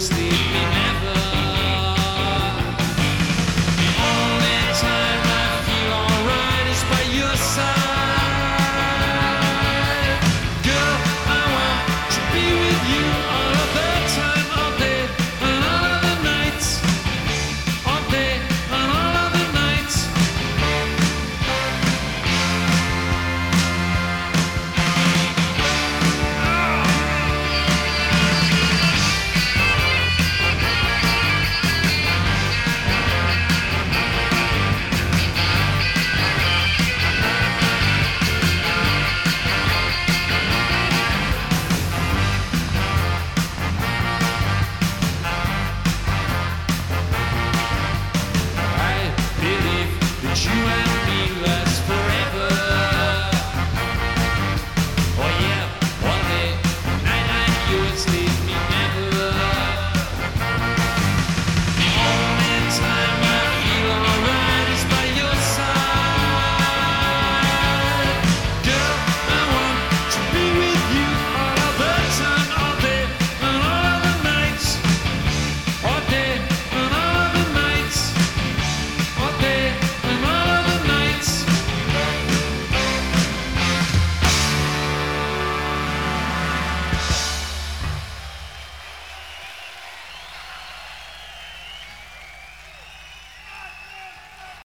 sleep. You